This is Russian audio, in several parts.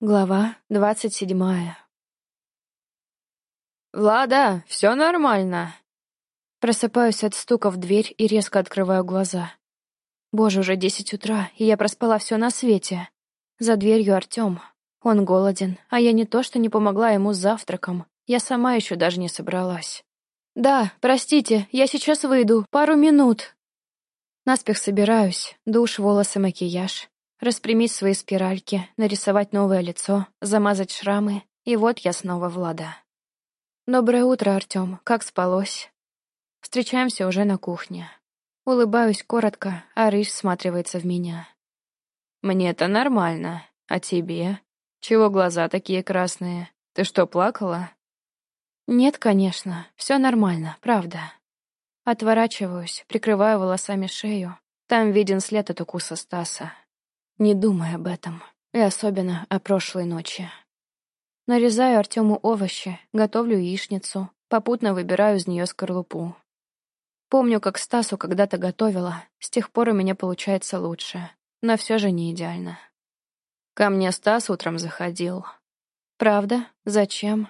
Глава двадцать седьмая. «Влада, все нормально!» Просыпаюсь от стука в дверь и резко открываю глаза. Боже, уже десять утра, и я проспала все на свете. За дверью Артем. Он голоден, а я не то что не помогла ему с завтраком, я сама еще даже не собралась. «Да, простите, я сейчас выйду, пару минут». Наспех собираюсь, душ, волосы, макияж. Распрямить свои спиральки, нарисовать новое лицо, замазать шрамы, и вот я снова Влада. «Доброе утро, Артём. Как спалось?» Встречаемся уже на кухне. Улыбаюсь коротко, а Рыж всматривается в меня. «Мне-то нормально. А тебе? Чего глаза такие красные? Ты что, плакала?» «Нет, конечно. Все нормально, правда». Отворачиваюсь, прикрываю волосами шею. Там виден след от укуса Стаса. Не думай об этом. И особенно о прошлой ночи. Нарезаю Артему овощи, готовлю яичницу, попутно выбираю из нее скорлупу. Помню, как Стасу когда-то готовила, с тех пор у меня получается лучше, но все же не идеально. Ко мне Стас утром заходил. Правда? Зачем?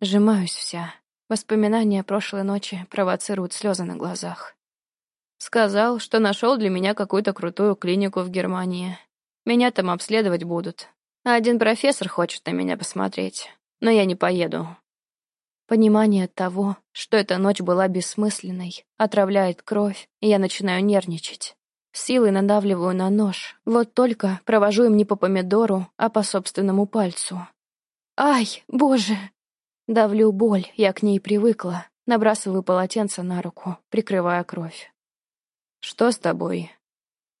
Сжимаюсь вся. Воспоминания прошлой ночи провоцируют слезы на глазах. Сказал, что нашел для меня какую-то крутую клинику в Германии. Меня там обследовать будут. Один профессор хочет на меня посмотреть. Но я не поеду. Понимание того, что эта ночь была бессмысленной, отравляет кровь, и я начинаю нервничать. Силой надавливаю на нож. Вот только провожу им не по помидору, а по собственному пальцу. «Ай, боже!» Давлю боль, я к ней привыкла. Набрасываю полотенце на руку, прикрывая кровь. «Что с тобой?»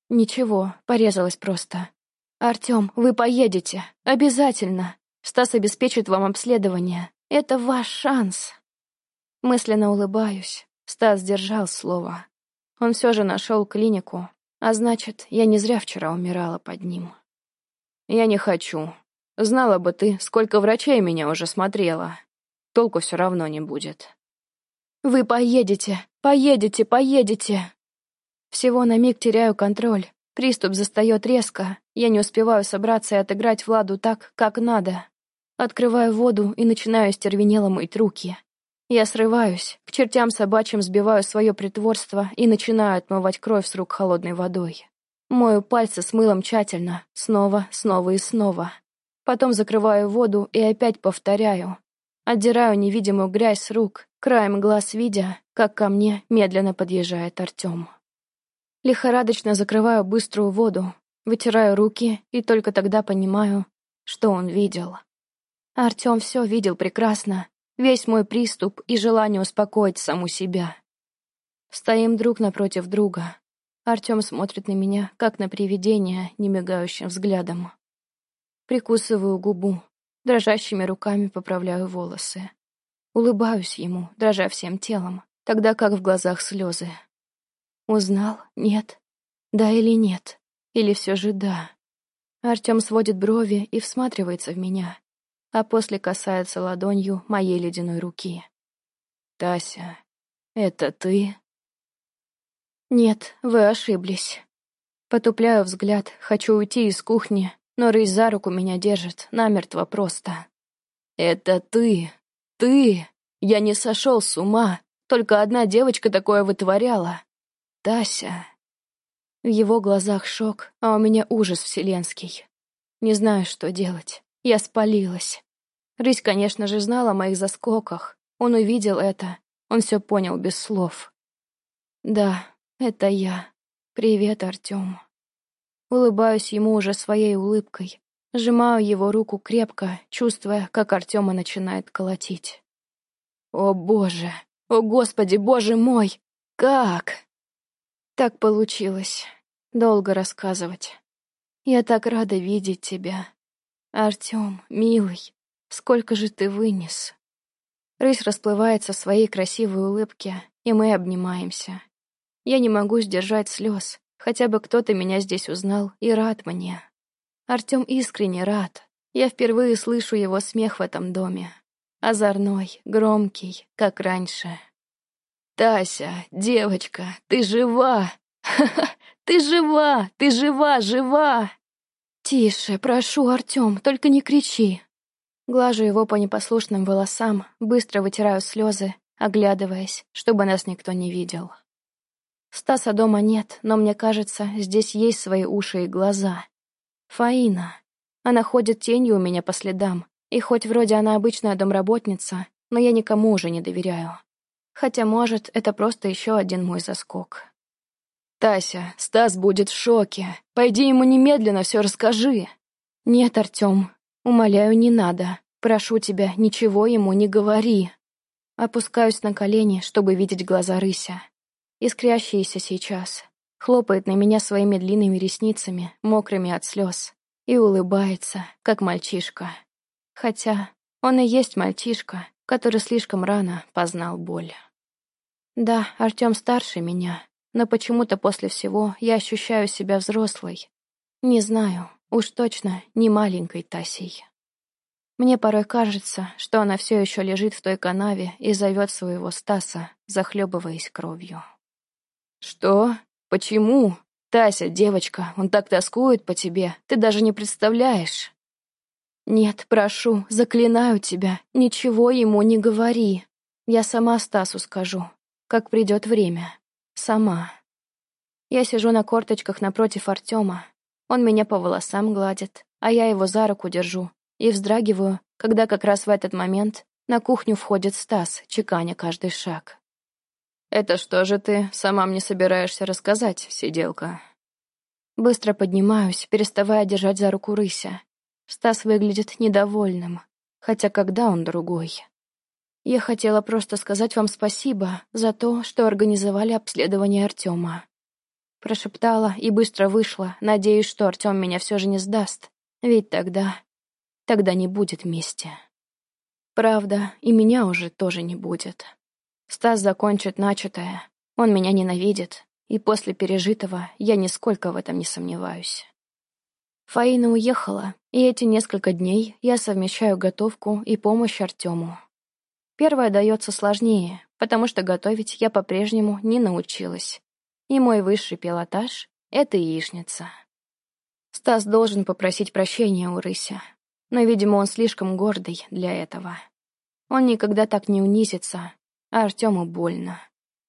«Ничего, порезалась просто. Артём, вы поедете. Обязательно. Стас обеспечит вам обследование. Это ваш шанс». Мысленно улыбаюсь. Стас сдержал слово. Он все же нашел клинику, а значит, я не зря вчера умирала под ним. «Я не хочу. Знала бы ты, сколько врачей меня уже смотрела. Толку все равно не будет». «Вы поедете, поедете, поедете!» Всего на миг теряю контроль. Приступ застаёт резко. Я не успеваю собраться и отыграть Владу так, как надо. Открываю воду и начинаю стервенело мыть руки. Я срываюсь, к чертям собачьим сбиваю свое притворство и начинаю отмывать кровь с рук холодной водой. Мою пальцы с мылом тщательно, снова, снова и снова. Потом закрываю воду и опять повторяю. Отдираю невидимую грязь с рук, краем глаз видя, как ко мне медленно подъезжает Артём. Лихорадочно закрываю быструю воду, вытираю руки и только тогда понимаю, что он видел. Артём все видел прекрасно, весь мой приступ и желание успокоить саму себя. Стоим друг напротив друга. Артём смотрит на меня, как на привидение, немигающим взглядом. Прикусываю губу, дрожащими руками поправляю волосы. Улыбаюсь ему, дрожа всем телом, тогда как в глазах слезы. Узнал? Нет. Да или нет? Или все же да? Артем сводит брови и всматривается в меня, а после касается ладонью моей ледяной руки. «Тася, это ты?» «Нет, вы ошиблись». Потупляю взгляд, хочу уйти из кухни, но Рысь за руку меня держит, намертво просто. «Это ты! Ты! Я не сошел с ума! Только одна девочка такое вытворяла. Тася. В его глазах шок, а у меня ужас вселенский. Не знаю, что делать. Я спалилась. Рысь, конечно же, знал о моих заскоках. Он увидел это. Он все понял без слов. Да, это я. Привет, Артем. Улыбаюсь ему уже своей улыбкой. Сжимаю его руку крепко, чувствуя, как Артема начинает колотить. О, боже! О, господи, боже мой! Как? Так получилось. Долго рассказывать. Я так рада видеть тебя. Артём, милый, сколько же ты вынес. Рысь расплывается в своей красивой улыбке, и мы обнимаемся. Я не могу сдержать слез, хотя бы кто-то меня здесь узнал и рад мне. Артём искренне рад. Я впервые слышу его смех в этом доме. Озорной, громкий, как раньше. «Тася, девочка, ты жива! Ха-ха, ты жива, ты жива, жива!» «Тише, прошу, Артем, только не кричи!» Глажу его по непослушным волосам, быстро вытираю слезы, оглядываясь, чтобы нас никто не видел. Стаса дома нет, но мне кажется, здесь есть свои уши и глаза. Фаина. Она ходит тенью у меня по следам, и хоть вроде она обычная домработница, но я никому уже не доверяю. Хотя, может, это просто еще один мой заскок. «Тася, Стас будет в шоке. Пойди ему немедленно все расскажи». «Нет, Артем, умоляю, не надо. Прошу тебя, ничего ему не говори». Опускаюсь на колени, чтобы видеть глаза рыся. Искрящиеся сейчас. Хлопает на меня своими длинными ресницами, мокрыми от слез. И улыбается, как мальчишка. Хотя он и есть мальчишка, который слишком рано познал боль. Да, Артем старше меня, но почему-то после всего я ощущаю себя взрослой. Не знаю, уж точно не маленькой Тасей. Мне порой кажется, что она все еще лежит в той канаве и зовет своего Стаса, захлебываясь кровью. «Что? Почему? Тася, девочка, он так тоскует по тебе, ты даже не представляешь». «Нет, прошу, заклинаю тебя, ничего ему не говори. Я сама Стасу скажу, как придет время. Сама». Я сижу на корточках напротив Артема. Он меня по волосам гладит, а я его за руку держу и вздрагиваю, когда как раз в этот момент на кухню входит Стас, чеканя каждый шаг. «Это что же ты сама мне собираешься рассказать, сиделка?» Быстро поднимаюсь, переставая держать за руку рыся. Стас выглядит недовольным, хотя когда он другой? Я хотела просто сказать вам спасибо за то, что организовали обследование Артема. Прошептала и быстро вышла, надеясь, что Артем меня все же не сдаст, ведь тогда... тогда не будет мести. Правда, и меня уже тоже не будет. Стас закончит начатое, он меня ненавидит, и после пережитого я нисколько в этом не сомневаюсь. Фаина уехала, и эти несколько дней я совмещаю готовку и помощь Артему. Первое дается сложнее, потому что готовить я по-прежнему не научилась. И мой высший пилотаж — это яичница. Стас должен попросить прощения у Рыся, но, видимо, он слишком гордый для этого. Он никогда так не унизится, а Артему больно.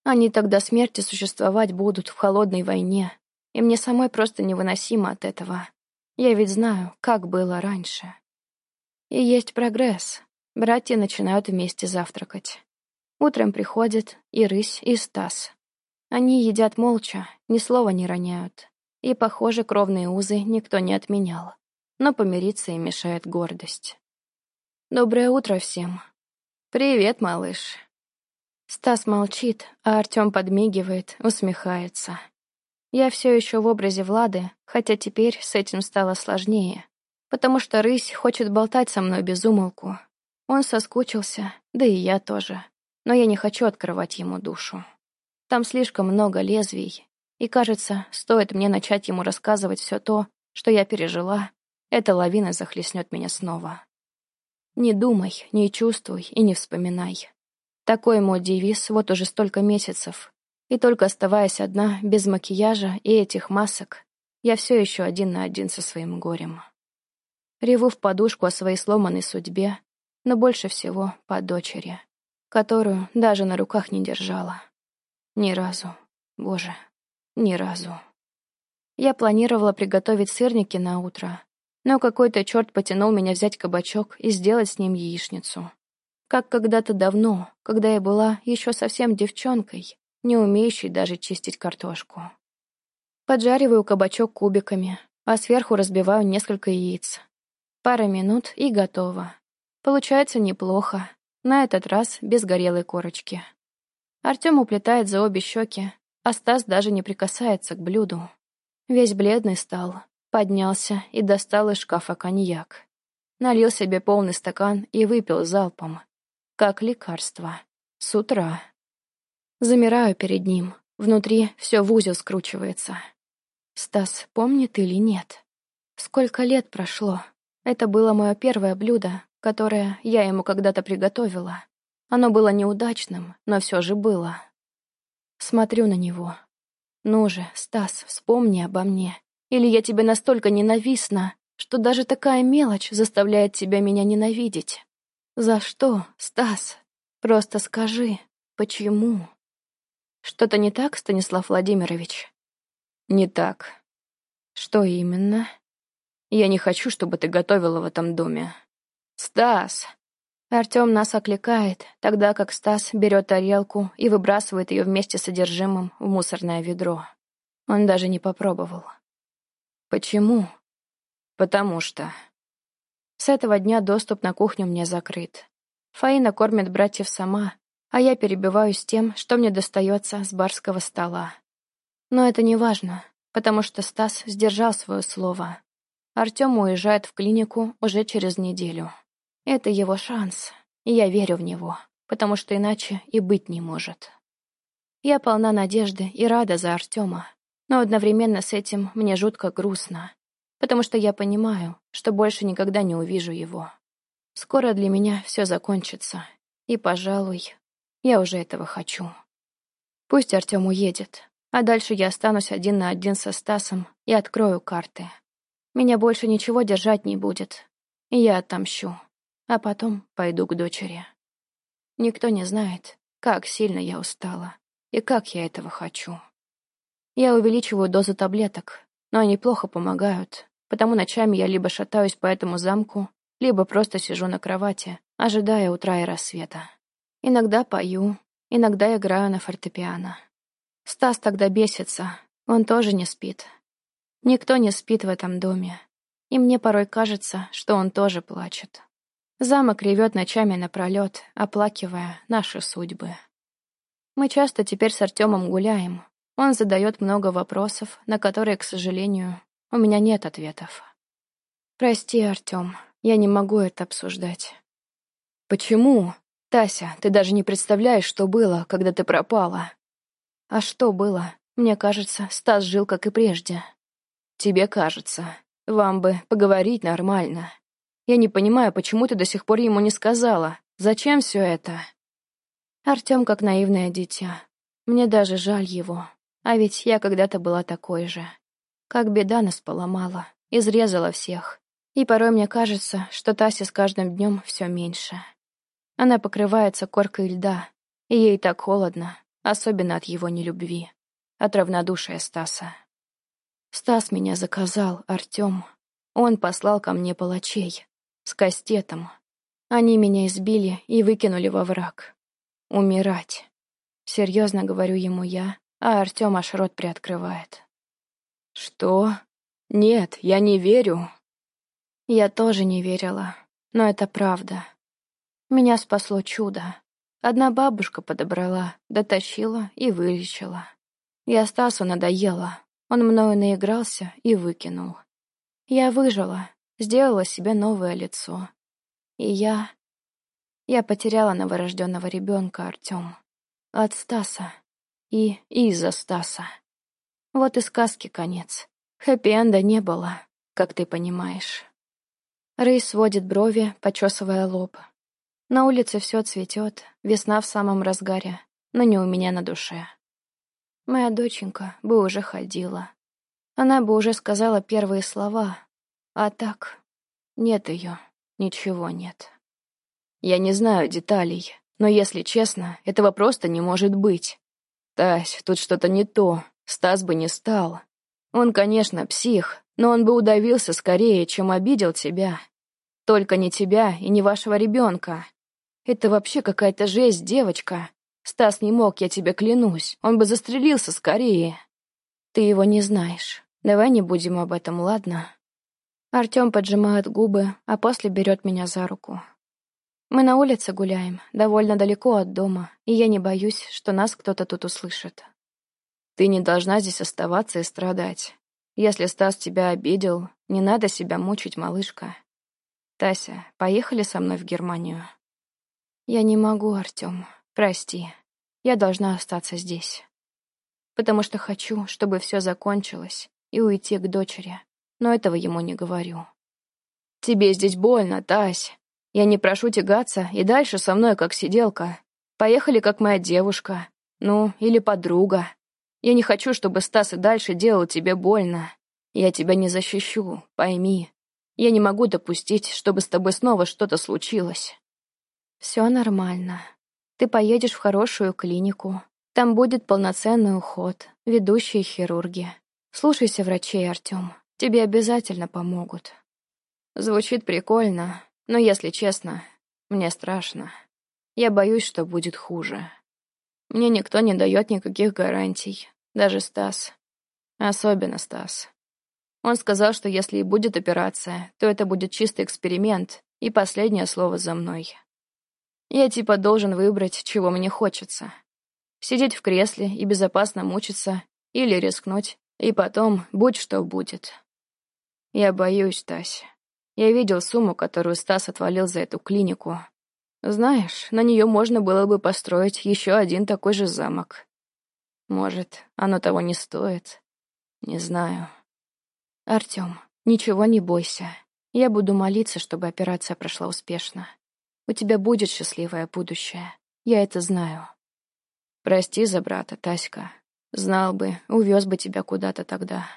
Они тогда смерти существовать будут в холодной войне, и мне самой просто невыносимо от этого. Я ведь знаю, как было раньше. И есть прогресс. Братья начинают вместе завтракать. Утром приходят и Рысь, и Стас. Они едят молча, ни слова не роняют. И, похоже, кровные узы никто не отменял. Но помириться им мешает гордость. Доброе утро всем. Привет, малыш. Стас молчит, а Артем подмигивает, усмехается. Я все еще в образе Влады, хотя теперь с этим стало сложнее, потому что рысь хочет болтать со мной без умолку. Он соскучился, да и я тоже, но я не хочу открывать ему душу. Там слишком много лезвий, и, кажется, стоит мне начать ему рассказывать все то, что я пережила, эта лавина захлестнет меня снова. Не думай, не чувствуй и не вспоминай. Такой мой девиз вот уже столько месяцев, и только оставаясь одна, без макияжа и этих масок, я все еще один на один со своим горем. Реву в подушку о своей сломанной судьбе, но больше всего по дочери, которую даже на руках не держала. Ни разу. Боже, ни разу. Я планировала приготовить сырники на утро, но какой-то черт потянул меня взять кабачок и сделать с ним яичницу. Как когда-то давно, когда я была еще совсем девчонкой, не умеющий даже чистить картошку. Поджариваю кабачок кубиками, а сверху разбиваю несколько яиц. Пара минут и готово. Получается неплохо, на этот раз без горелой корочки. Артем уплетает за обе щеки, а Стас даже не прикасается к блюду. Весь бледный стал, поднялся и достал из шкафа коньяк. Налил себе полный стакан и выпил залпом. Как лекарство. С утра. Замираю перед ним. Внутри все в узел скручивается. Стас помнит или нет? Сколько лет прошло? Это было мое первое блюдо, которое я ему когда-то приготовила. Оно было неудачным, но все же было. Смотрю на него. Ну же, Стас, вспомни обо мне. Или я тебе настолько ненавистна, что даже такая мелочь заставляет тебя меня ненавидеть. За что, Стас? Просто скажи, почему? Что-то не так, Станислав Владимирович? Не так. Что именно? Я не хочу, чтобы ты готовила в этом доме. Стас! Артем нас окликает, тогда как Стас берет тарелку и выбрасывает ее вместе с содержимым в мусорное ведро. Он даже не попробовал. Почему? Потому что... С этого дня доступ на кухню мне закрыт. Фаина кормит братьев сама, а я перебиваюсь тем, что мне достается с барского стола. Но это не важно, потому что Стас сдержал свое слово. Артем уезжает в клинику уже через неделю. Это его шанс, и я верю в него, потому что иначе и быть не может. Я полна надежды и рада за Артема, но одновременно с этим мне жутко грустно, потому что я понимаю, что больше никогда не увижу его. Скоро для меня все закончится, и, пожалуй, я уже этого хочу. Пусть Артем уедет, а дальше я останусь один на один со Стасом и открою карты. Меня больше ничего держать не будет, и я отомщу а потом пойду к дочери. Никто не знает, как сильно я устала и как я этого хочу. Я увеличиваю дозу таблеток, но они плохо помогают, потому ночами я либо шатаюсь по этому замку, либо просто сижу на кровати, ожидая утра и рассвета. Иногда пою, иногда играю на фортепиано. Стас тогда бесится, он тоже не спит. Никто не спит в этом доме, и мне порой кажется, что он тоже плачет. Замок ревет ночами напролет, оплакивая наши судьбы. Мы часто теперь с Артемом гуляем. Он задает много вопросов, на которые, к сожалению, у меня нет ответов. Прости, Артем, я не могу это обсуждать. Почему? Тася, ты даже не представляешь, что было, когда ты пропала. А что было? Мне кажется, Стас жил, как и прежде. Тебе кажется. Вам бы поговорить нормально. Я не понимаю, почему ты до сих пор ему не сказала. Зачем все это?» Артем как наивное дитя. Мне даже жаль его. А ведь я когда-то была такой же. Как беда нас поломала, изрезала всех. И порой мне кажется, что Тася с каждым днем все меньше. Она покрывается коркой льда, и ей так холодно, особенно от его нелюбви, от равнодушия Стаса. Стас меня заказал, Артем. Он послал ко мне палачей с кастетом. Они меня избили и выкинули во враг. Умирать. Серьезно говорю ему я, а Артем аж рот приоткрывает. Что? Нет, я не верю. Я тоже не верила, но это правда. Меня спасло чудо. Одна бабушка подобрала, дотащила и вылечила. Я Стасу надоела. Он мною наигрался и выкинул. Я выжила, сделала себе новое лицо. И я... Я потеряла новорожденного ребенка, Артем. От Стаса. И из-за Стаса. Вот и сказки конец. Хэппи-энда не было, как ты понимаешь. Рэй сводит брови, почесывая лоб. На улице все цветет, весна в самом разгаре, но не у меня на душе. Моя доченька бы уже ходила. Она бы уже сказала первые слова, а так, нет ее, ничего нет. Я не знаю деталей, но, если честно, этого просто не может быть. Тась, тут что-то не то, Стас бы не стал. Он, конечно, псих, но он бы удавился скорее, чем обидел тебя. Только не тебя и не вашего ребенка. Это вообще какая-то жесть, девочка. Стас не мог, я тебе клянусь. Он бы застрелился скорее. Ты его не знаешь. Давай не будем об этом, ладно? Артем поджимает губы, а после берет меня за руку. Мы на улице гуляем, довольно далеко от дома, и я не боюсь, что нас кто-то тут услышит. Ты не должна здесь оставаться и страдать. Если Стас тебя обидел, не надо себя мучить, малышка. Тася, поехали со мной в Германию. Я не могу, Артем. Прости. Я должна остаться здесь. Потому что хочу, чтобы все закончилось, и уйти к дочери, но этого ему не говорю. «Тебе здесь больно, Тась. Я не прошу тягаться и дальше со мной как сиделка. Поехали, как моя девушка. Ну, или подруга. Я не хочу, чтобы Стас и дальше делал тебе больно. Я тебя не защищу, пойми. Я не могу допустить, чтобы с тобой снова что-то случилось. Все нормально. Ты поедешь в хорошую клинику. Там будет полноценный уход, ведущие хирурги. Слушайся врачей, Артем. Тебе обязательно помогут. Звучит прикольно, но, если честно, мне страшно. Я боюсь, что будет хуже. Мне никто не дает никаких гарантий, даже Стас. Особенно Стас. Он сказал, что если и будет операция, то это будет чистый эксперимент, и последнее слово за мной. Я типа должен выбрать, чего мне хочется. Сидеть в кресле и безопасно мучиться, или рискнуть, и потом будь что будет. Я боюсь, Тась. Я видел сумму, которую Стас отвалил за эту клинику. Знаешь, на нее можно было бы построить еще один такой же замок. Может, оно того не стоит? Не знаю. Артем, ничего не бойся. Я буду молиться, чтобы операция прошла успешно. У тебя будет счастливое будущее. Я это знаю. Прости за брата, Таська. Знал бы, увез бы тебя куда-то тогда.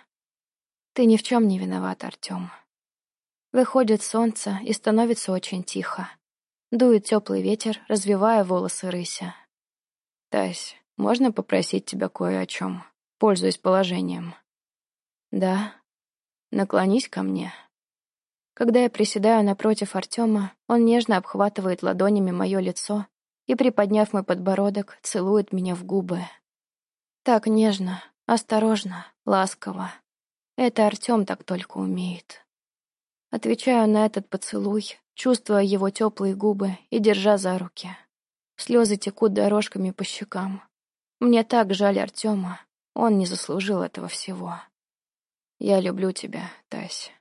Ты ни в чем не виноват, Артем. Выходит солнце, и становится очень тихо. Дует теплый ветер, развивая волосы рыся. Тась, можно попросить тебя кое о чем, пользуясь положением? Да. Наклонись ко мне. Когда я приседаю напротив Артема, он нежно обхватывает ладонями мое лицо и, приподняв мой подбородок, целует меня в губы. Так нежно, осторожно, ласково. Это Артем так только умеет. Отвечаю на этот поцелуй, чувствуя его теплые губы и держа за руки. Слезы текут дорожками по щекам. Мне так жаль Артема. Он не заслужил этого всего. Я люблю тебя, Тась.